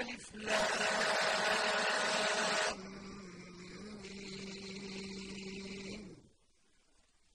alif la